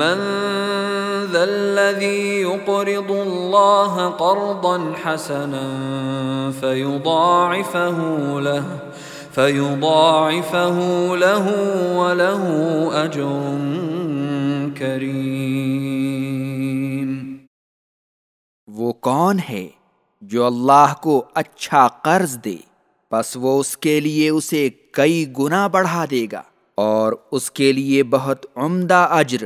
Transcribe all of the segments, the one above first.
من ذا الذي يقرض الله قرضا حسنا فيضاعفه له فيضاعفه له وله أجر كريم۔ وہ کون ہے جو اللہ کو اچھا قرض دے بس وہ اس کے لیے اسے کئی گنا بڑھا دے گا، اور اس کے لیے بہت عمدہ اجر۔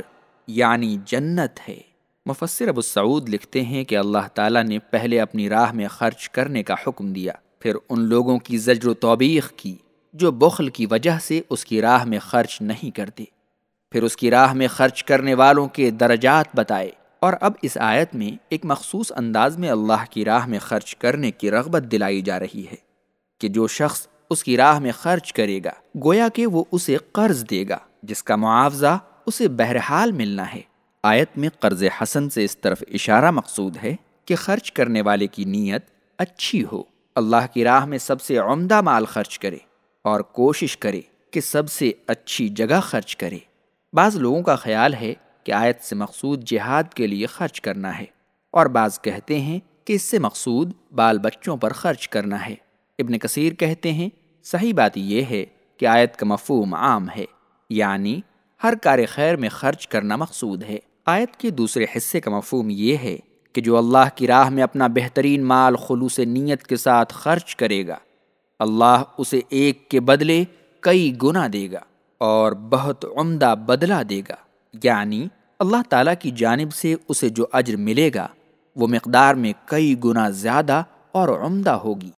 یعنی جنت ہے۔ مفسر ابو سعود لکھتے ہیں کہ اللہ تعالیٰ نے پہلے اپنی راہ میں خرچ کرنے کا حکم دیا، پھر ان لوگوں کی زجر و توبیخ کی، جو بخل کی وجہ سے اس کی راہ میں خرچ نہیں کرتے۔ پھر اس کی راہ میں خرچ کرنے والوں کے درجات بتائے۔ اور اب اس آیت میں ایک مخصوص انداز میں اللہ کی راہ میں خرچ کرنے کی رغبت دلائی جا رہی ہے کہ جو شخص اس کی راہ میں خرچ کرے گا، گویا کہ وہ اسے قرض دے گا، جس کا معاوضہ اسے بہرحال ملنا ہے۔ آیت میں قرض حسن سے اس طرف اشارہ مقصود ہے کہ خرچ کرنے والے کی نیت اچھی ہو۔ اللہ کی راہ میں سب سے عمدہ مال خرچ کرے اور کوشش کرے کہ سب سے اچھی جگہ خرچ کرے۔ بعض لوگوں کا خیال ہے کہ آیت سے مقصود جہاد کے لیے خرچ کرنا ہے اور بعض کہتے ہیں کہ اس سے مقصود بال بچوں پر خرچ کرنا ہے۔ ابن کثیر کہتے ہیں، صحیح بات یہ ہے کہ آیت کا مفہوم عام ہے یعنی ہر کار خیر میں خرچ کرنا مقصود ہے۔ آیت کے دوسرے حصے کا مفہوم یہ ہے کہ جو اللہ کی راہ میں اپنا بہترین مال خلوص نیت کے ساتھ خرچ کرے گا، اللہ اسے ایک کے بدلے کئی گنا دے گا اور بہت عمدہ بدلہ دے گا۔ یعنی اللہ تعالیٰ کی جانب سے اسے جو اجر ملے گا، وہ مقدار میں کئی گنا زیادہ اور عمدہ ہوگی۔